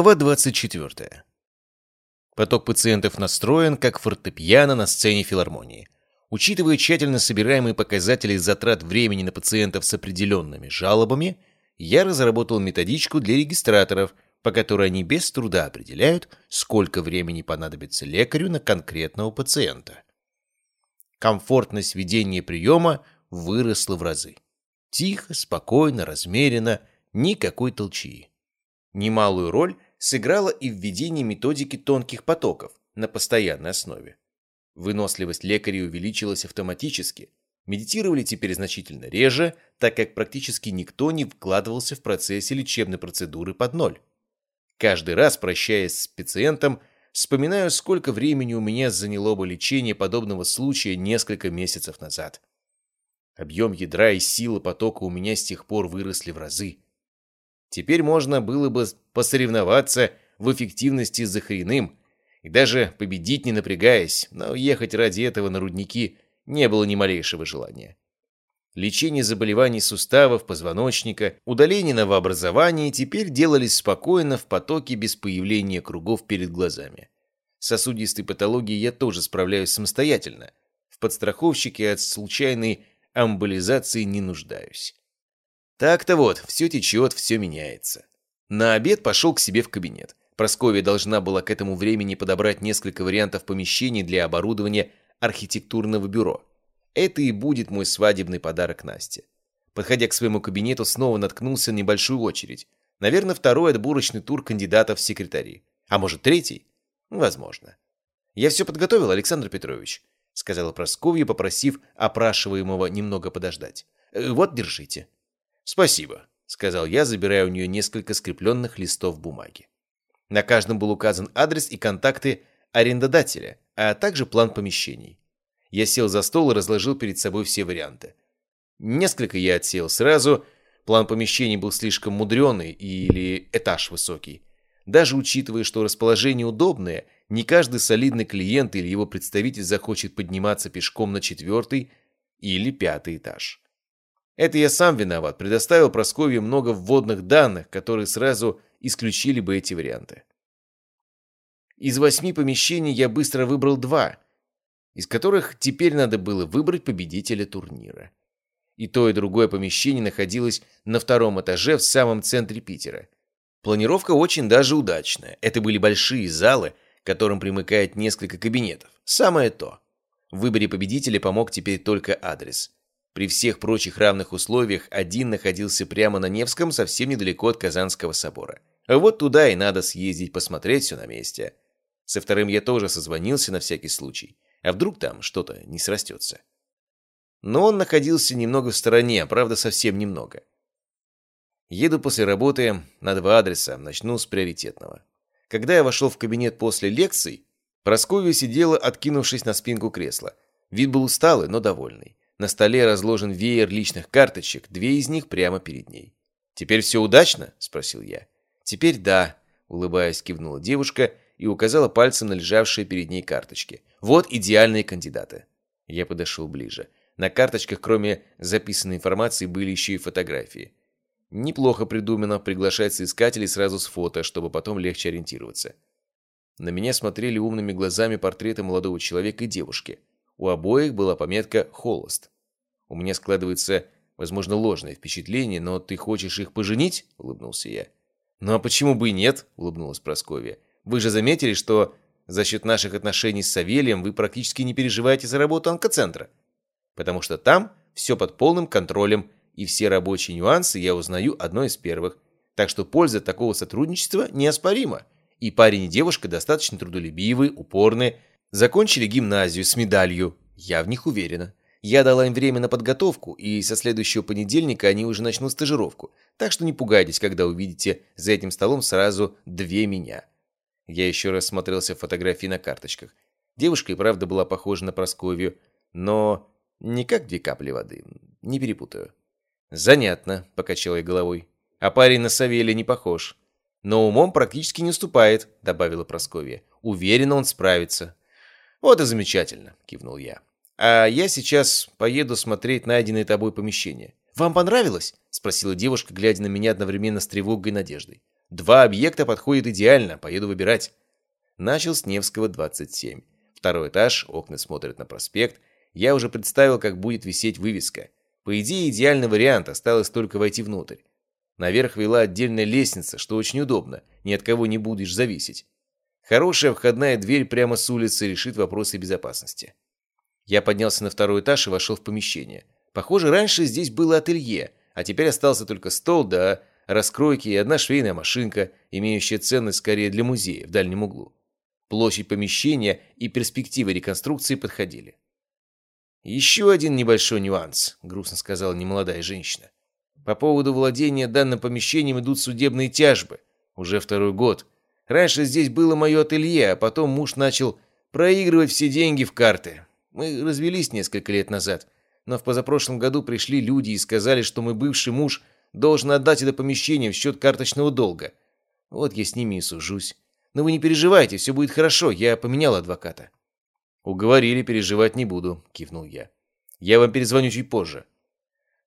Глава 24. Поток пациентов настроен, как фортепиано на сцене филармонии. Учитывая тщательно собираемые показатели затрат времени на пациентов с определенными жалобами, я разработал методичку для регистраторов, по которой они без труда определяют, сколько времени понадобится лекарю на конкретного пациента. Комфортность ведения приема выросла в разы. Тихо, спокойно, размеренно, никакой толчии. Немалую роль сыграло и введение методики тонких потоков на постоянной основе. Выносливость лекарей увеличилась автоматически. Медитировали теперь значительно реже, так как практически никто не вкладывался в процессе лечебной процедуры под ноль. Каждый раз, прощаясь с пациентом, вспоминаю, сколько времени у меня заняло бы лечение подобного случая несколько месяцев назад. Объем ядра и сила потока у меня с тех пор выросли в разы. Теперь можно было бы посоревноваться в эффективности с Захариным и даже победить не напрягаясь, но ехать ради этого на рудники не было ни малейшего желания. Лечение заболеваний суставов, позвоночника, удаление новообразований теперь делались спокойно в потоке без появления кругов перед глазами. С сосудистой патологией я тоже справляюсь самостоятельно. В подстраховщике от случайной амбулизации не нуждаюсь. Так-то вот, все течет, все меняется. На обед пошел к себе в кабинет. Просковья должна была к этому времени подобрать несколько вариантов помещений для оборудования архитектурного бюро. Это и будет мой свадебный подарок Насте. Подходя к своему кабинету, снова наткнулся на небольшую очередь. Наверное, второй отборочный тур кандидатов в секретари. А может, третий? Возможно. «Я все подготовил, Александр Петрович», — сказала Просковья, попросив опрашиваемого немного подождать. «Э, «Вот, держите». «Спасибо», — сказал я, забирая у нее несколько скрепленных листов бумаги. На каждом был указан адрес и контакты арендодателя, а также план помещений. Я сел за стол и разложил перед собой все варианты. Несколько я отсеял сразу, план помещений был слишком мудреный или этаж высокий. Даже учитывая, что расположение удобное, не каждый солидный клиент или его представитель захочет подниматься пешком на четвертый или пятый этаж. Это я сам виноват, предоставил Прасковье много вводных данных, которые сразу исключили бы эти варианты. Из восьми помещений я быстро выбрал два, из которых теперь надо было выбрать победителя турнира. И то, и другое помещение находилось на втором этаже в самом центре Питера. Планировка очень даже удачная. Это были большие залы, которым примыкает несколько кабинетов. Самое то. В выборе победителя помог теперь только адрес – при всех прочих равных условиях один находился прямо на Невском, совсем недалеко от Казанского собора. А вот туда и надо съездить, посмотреть все на месте. Со вторым я тоже созвонился на всякий случай. А вдруг там что-то не срастется. Но он находился немного в стороне, правда совсем немного. Еду после работы на два адреса, начну с приоритетного. Когда я вошел в кабинет после лекций, Прасковья сидела, откинувшись на спинку кресла. Вид был усталый, но довольный. На столе разложен веер личных карточек, две из них прямо перед ней. «Теперь все удачно?» – спросил я. «Теперь да», – улыбаясь, кивнула девушка и указала пальцем на лежавшие перед ней карточки. «Вот идеальные кандидаты». Я подошел ближе. На карточках, кроме записанной информации, были еще и фотографии. Неплохо придумано приглашать соискателей сразу с фото, чтобы потом легче ориентироваться. На меня смотрели умными глазами портреты молодого человека и девушки – у обоих была пометка «Холост». У меня складывается, возможно, ложное впечатление, но ты хочешь их поженить?» — улыбнулся я. «Ну а почему бы и нет?» — улыбнулась Прасковья. «Вы же заметили, что за счет наших отношений с Савелием вы практически не переживаете за работу онкоцентра. Потому что там все под полным контролем, и все рабочие нюансы я узнаю одной из первых. Так что польза такого сотрудничества неоспорима. И парень и девушка достаточно трудолюбивые, упорные, Закончили гимназию с медалью. Я в них уверена. Я дала им время на подготовку, и со следующего понедельника они уже начнут стажировку. Так что не пугайтесь, когда увидите за этим столом сразу две меня. Я еще раз смотрелся в фотографии на карточках. Девушка и правда была похожа на Просковью, но не как две капли воды. Не перепутаю. «Занятно», — покачал я головой. «А парень на Савелия не похож». «Но умом практически не уступает», — добавила Просковья. «Уверена, он справится». «Вот и замечательно», — кивнул я. «А я сейчас поеду смотреть найденное тобой помещение». «Вам понравилось?» — спросила девушка, глядя на меня одновременно с тревогой и надеждой. Два объекта подходят идеально, поеду выбирать. Начал с Невского, 27. Второй этаж, окна смотрят на проспект. Я уже представил, как будет висеть вывеска. По идее, идеальный вариант, осталось только войти внутрь. Наверх вела отдельная лестница, что очень удобно, ни от кого не будешь зависеть. Хорошая входная дверь прямо с улицы решит вопросы безопасности. Я поднялся на второй этаж и вошел в помещение. Похоже, раньше здесь было ателье, а теперь остался только стол, да раскройки и одна швейная машинка, имеющая ценность скорее для музея в дальнем углу. Площадь помещения и перспективы реконструкции подходили. «Еще один небольшой нюанс», — грустно сказала немолодая женщина. «По поводу владения данным помещением идут судебные тяжбы. Уже второй год. Раньше здесь было мое ателье, а потом муж начал проигрывать все деньги в карты. Мы развелись несколько лет назад, но в позапрошлом году пришли люди и сказали, что мой бывший муж должен отдать это помещение в счет карточного долга. Вот я с ними и сужусь. Но вы не переживайте, все будет хорошо, я поменял адвоката». «Уговорили, переживать не буду», — кивнул я. «Я вам перезвоню чуть позже».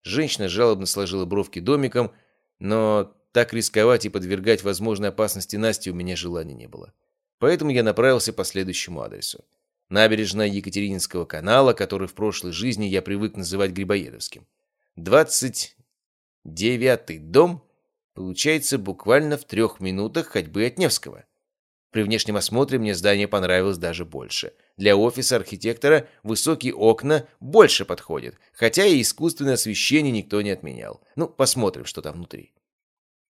Женщина жалобно сложила бровки домиком, но так рисковать и подвергать возможной опасности Насти у меня желания не было. Поэтому я направился по следующему адресу. Набережная Екатерининского канала, который в прошлой жизни я привык называть Грибоедовским. Двадцать девятый дом получается буквально в трех минутах ходьбы от Невского. При внешнем осмотре мне здание понравилось даже больше. Для офиса архитектора высокие окна больше подходят, хотя и искусственное освещение никто не отменял. Ну, посмотрим, что там внутри.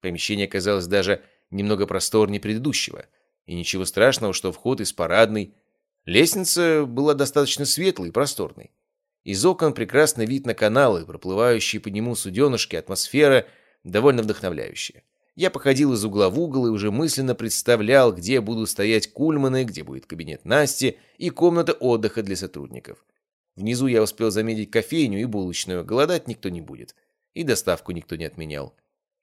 Помещение оказалось даже немного просторнее предыдущего. И ничего страшного, что вход из парадной. Лестница была достаточно светлой и просторной. Из окон прекрасный вид на каналы, проплывающие по нему суденышки, атмосфера довольно вдохновляющая. Я походил из угла в угол и уже мысленно представлял, где будут стоять кульманы, где будет кабинет Насти и комната отдыха для сотрудников. Внизу я успел заметить кофейню и булочную, голодать никто не будет. И доставку никто не отменял.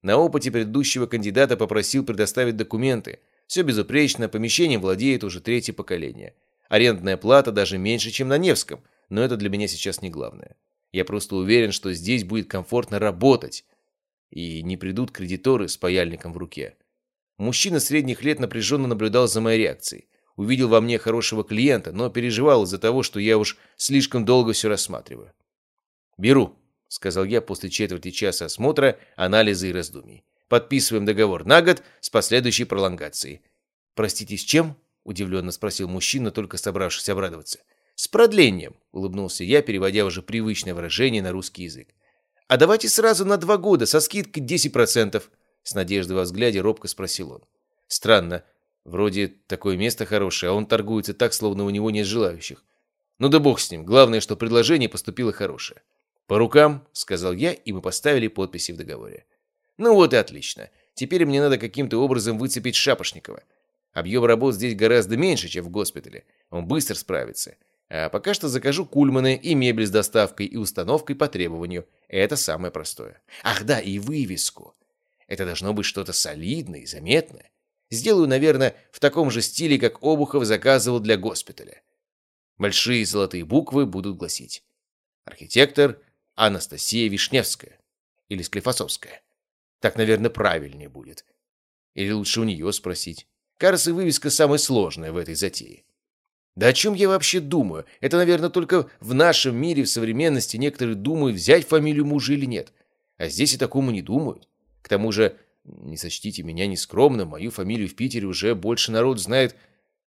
На опыте предыдущего кандидата попросил предоставить документы. Все безупречно, помещением владеет уже третье поколение. Арендная плата даже меньше, чем на Невском, но это для меня сейчас не главное. Я просто уверен, что здесь будет комфортно работать, и не придут кредиторы с паяльником в руке. Мужчина средних лет напряженно наблюдал за моей реакцией. Увидел во мне хорошего клиента, но переживал из-за того, что я уж слишком долго все рассматриваю. «Беру», — сказал я после четверти часа осмотра, анализа и раздумий. «Подписываем договор на год с последующей пролонгацией». «Простите, с чем?» — удивленно спросил мужчина, только собравшись обрадоваться. «С продлением», — улыбнулся я, переводя уже привычное выражение на русский язык. «А давайте сразу на два года, со скидкой 10%, — с надеждой во взгляде робко спросил он. «Странно. Вроде такое место хорошее, а он торгуется так, словно у него нет желающих. Ну да бог с ним, главное, что предложение поступило хорошее». «По рукам», — сказал я, и мы поставили подписи в договоре. «Ну вот и отлично. Теперь мне надо каким-то образом выцепить Шапошникова. Объем работ здесь гораздо меньше, чем в госпитале. Он быстро справится. А пока что закажу кульманы и мебель с доставкой и установкой по требованию. Это самое простое. Ах да, и вывеску. Это должно быть что-то солидное и заметное. Сделаю, наверное, в таком же стиле, как Обухов заказывал для госпиталя. Большие золотые буквы будут гласить. Архитектор Анастасия Вишневская. Или Склифосовская. Так, наверное, правильнее будет. Или лучше у нее спросить. Кажется, вывеска самая сложная в этой затее. Да о чем я вообще думаю? Это, наверное, только в нашем мире, в современности, некоторые думают, взять фамилию мужа или нет. А здесь и такому не думают. К тому же, не сочтите меня нескромно, мою фамилию в Питере уже больше народ знает,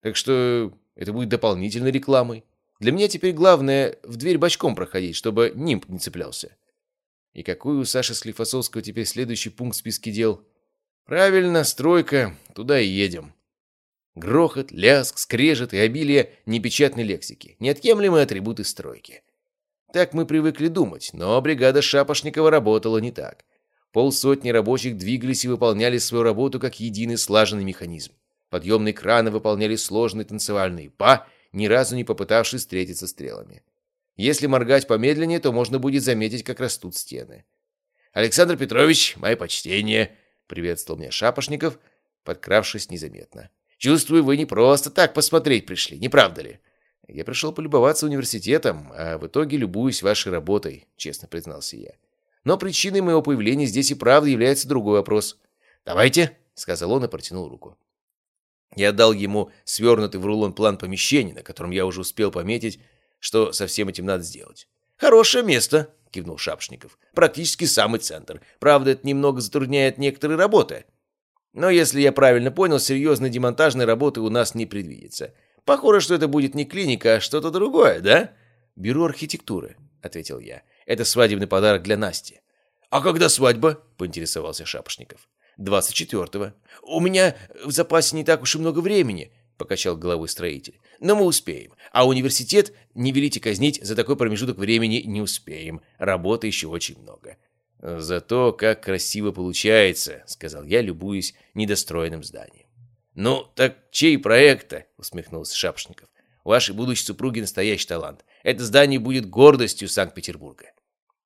так что это будет дополнительной рекламой. Для меня теперь главное в дверь бочком проходить, чтобы нимб не цеплялся. И какой у Саши Склифосовского теперь следующий пункт в списке дел? Правильно, стройка, туда и едем. Грохот, ляск, скрежет и обилие непечатной лексики. Неотъемлемые атрибуты стройки. Так мы привыкли думать, но бригада Шапошникова работала не так. Полсотни рабочих двигались и выполняли свою работу как единый слаженный механизм. Подъемные краны выполняли сложные танцевальные па, ни разу не попытавшись встретиться стрелами. Если моргать помедленнее, то можно будет заметить, как растут стены. «Александр Петрович, мое почтение!» — приветствовал меня Шапошников, подкравшись незаметно. Чувствую, вы не просто так посмотреть пришли, не правда ли? Я пришел полюбоваться университетом, а в итоге любуюсь вашей работой, честно признался я. Но причиной моего появления здесь и правда является другой вопрос. Давайте, — сказал он и протянул руку. Я дал ему свернутый в рулон план помещения, на котором я уже успел пометить, что со всем этим надо сделать. «Хорошее место», — кивнул Шапшников. «Практически самый центр. Правда, это немного затрудняет некоторые работы. Но если я правильно понял, серьезной демонтажной работы у нас не предвидится. Похоже, что это будет не клиника, а что-то другое, да?» «Бюро архитектуры», — ответил я. «Это свадебный подарок для Насти». «А когда свадьба?» — поинтересовался Шапошников. «Двадцать четвертого». «У меня в запасе не так уж и много времени», — покачал головой строитель. «Но мы успеем. А университет не велите казнить, за такой промежуток времени не успеем. Работы еще очень много». «Зато как красиво получается», — сказал я, любуясь недостроенным зданием. «Ну, так чей проект-то?» — усмехнулся Шапошников. «Вашей будущей супруги настоящий талант. Это здание будет гордостью Санкт-Петербурга».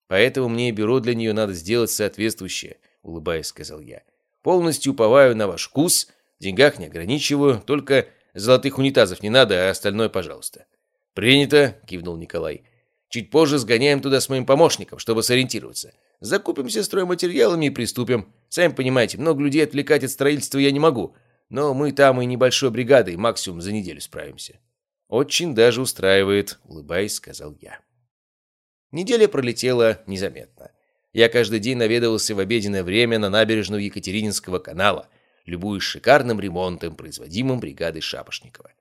«Поэтому мне бюро для нее надо сделать соответствующее», — улыбаясь, сказал я. «Полностью уповаю на ваш вкус, в деньгах не ограничиваю, только золотых унитазов не надо, а остальное пожалуйста». «Принято», — кивнул Николай. «Чуть позже сгоняем туда с моим помощником, чтобы сориентироваться. Закупимся стройматериалами и приступим. Сами понимаете, много людей отвлекать от строительства я не могу, но мы там и небольшой бригадой максимум за неделю справимся». «Очень даже устраивает», — улыбаясь, сказал я. Неделя пролетела незаметно. Я каждый день наведывался в обеденное время на набережную Екатерининского канала, любуясь шикарным ремонтом, производимым бригадой Шапошникова.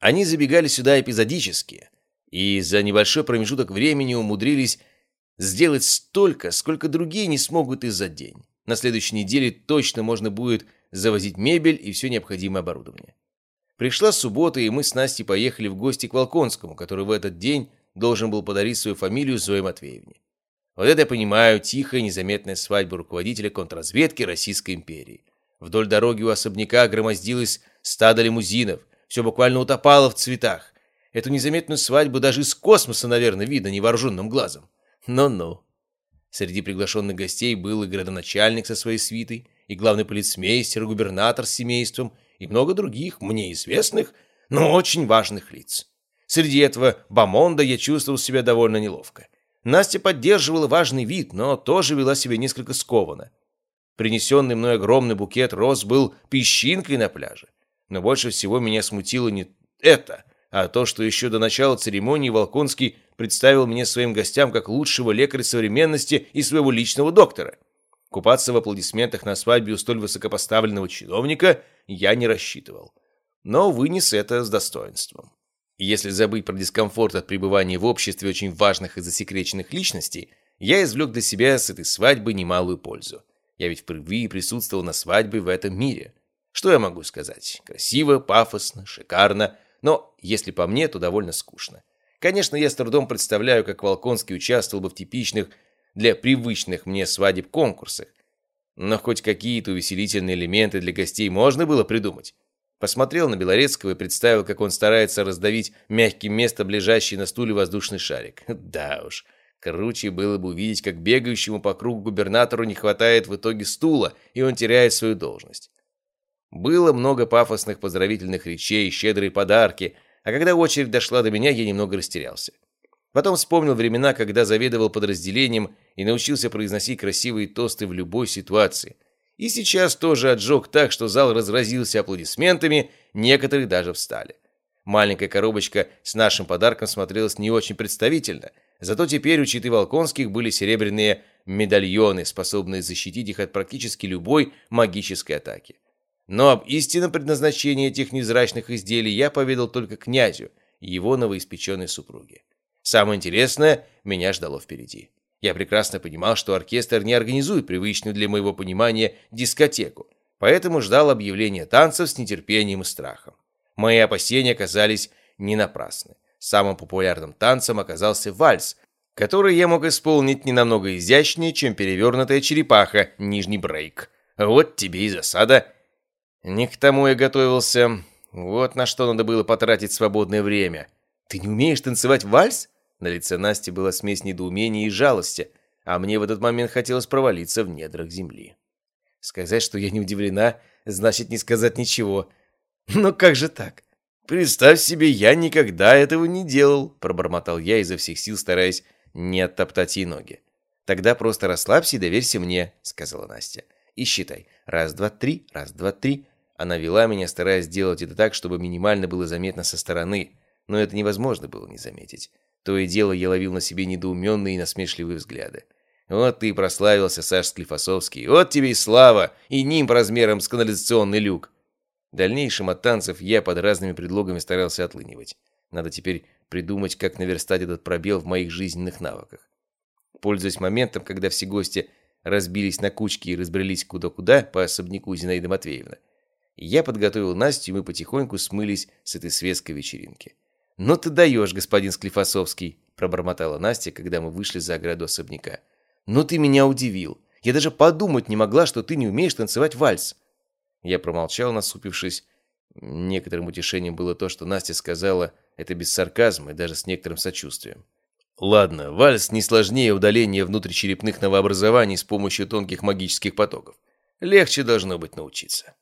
Они забегали сюда эпизодически, и за небольшой промежуток времени умудрились сделать столько, сколько другие не смогут и за день. На следующей неделе точно можно будет завозить мебель и все необходимое оборудование. Пришла суббота, и мы с Настей поехали в гости к Волконскому, который в этот день должен был подарить свою фамилию Зое Матвеевне. Вот это я понимаю, тихая, незаметная свадьба руководителя контрразведки Российской империи. Вдоль дороги у особняка громоздилось стадо лимузинов, все буквально утопало в цветах. Эту незаметную свадьбу даже из космоса, наверное, видно невооруженным глазом. Ну-ну. Среди приглашенных гостей был и градоначальник со своей свитой, и главный полицмейстер, и губернатор с семейством, и много других, мне известных, но очень важных лиц. Среди этого бомонда я чувствовал себя довольно неловко. Настя поддерживала важный вид, но тоже вела себя несколько скованно. Принесенный мной огромный букет роз был песчинкой на пляже. Но больше всего меня смутило не это, а то, что еще до начала церемонии Волконский представил меня своим гостям как лучшего лекаря современности и своего личного доктора. Купаться в аплодисментах на свадьбе у столь высокопоставленного чиновника я не рассчитывал. Но вынес это с достоинством. Если забыть про дискомфорт от пребывания в обществе очень важных и засекреченных личностей, я извлек для себя с этой свадьбы немалую пользу. Я ведь впервые присутствовал на свадьбе в этом мире. Что я могу сказать? Красиво, пафосно, шикарно, но, если по мне, то довольно скучно. Конечно, я с трудом представляю, как Волконский участвовал бы в типичных для привычных мне свадеб конкурсах. Но хоть какие-то увеселительные элементы для гостей можно было придумать. Посмотрел на Белорецкого и представил, как он старается раздавить мягким место ближайший на стуле воздушный шарик. Да уж, круче было бы увидеть, как бегающему по кругу губернатору не хватает в итоге стула, и он теряет свою должность. Было много пафосных поздравительных речей, щедрые подарки, а когда очередь дошла до меня, я немного растерялся. Потом вспомнил времена, когда заведовал подразделением и научился произносить красивые тосты в любой ситуации. И сейчас тоже отжег так, что зал разразился аплодисментами, некоторые даже встали. Маленькая коробочка с нашим подарком смотрелась не очень представительно, зато теперь у Читы Волконских были серебряные медальоны, способные защитить их от практически любой магической атаки. Но об истинном предназначении этих невзрачных изделий я поведал только князю и его новоиспеченной супруге. Самое интересное меня ждало впереди. Я прекрасно понимал, что оркестр не организует привычную для моего понимания дискотеку, поэтому ждал объявления танцев с нетерпением и страхом. Мои опасения оказались не напрасны. Самым популярным танцем оказался вальс, который я мог исполнить не намного изящнее, чем перевернутая черепаха, нижний брейк. Вот тебе и засада. Не к тому я готовился. Вот на что надо было потратить свободное время. Ты не умеешь танцевать вальс? На лице Насти была смесь недоумения и жалости, а мне в этот момент хотелось провалиться в недрах земли. Сказать, что я не удивлена, значит не сказать ничего. Но как же так? Представь себе, я никогда этого не делал, пробормотал я изо всех сил, стараясь не оттоптать ей ноги. Тогда просто расслабься и доверься мне, сказала Настя. И считай. Раз, два, три, раз, два, три. Она вела меня, стараясь сделать это так, чтобы минимально было заметно со стороны. Но это невозможно было не заметить. То и дело я ловил на себе недоуменные и насмешливые взгляды. Вот ты и прославился, Саш Склифосовский. Вот тебе и слава, и нимб размером с канализационный люк. Дальнейшим от танцев я под разными предлогами старался отлынивать. Надо теперь придумать, как наверстать этот пробел в моих жизненных навыках. Пользуясь моментом, когда все гости разбились на кучки и разбрелись куда-куда по особняку Зинаиды Матвеевны, я подготовил Настю, и мы потихоньку смылись с этой светской вечеринки. «Ну ты даешь, господин Склифосовский!» – пробормотала Настя, когда мы вышли за ограду особняка. «Ну ты меня удивил! Я даже подумать не могла, что ты не умеешь танцевать вальс!» Я промолчал, насупившись. Некоторым утешением было то, что Настя сказала это без сарказма и даже с некоторым сочувствием. Ладно, вальс не сложнее удаления внутричерепных новообразований с помощью тонких магических потоков. Легче должно быть научиться.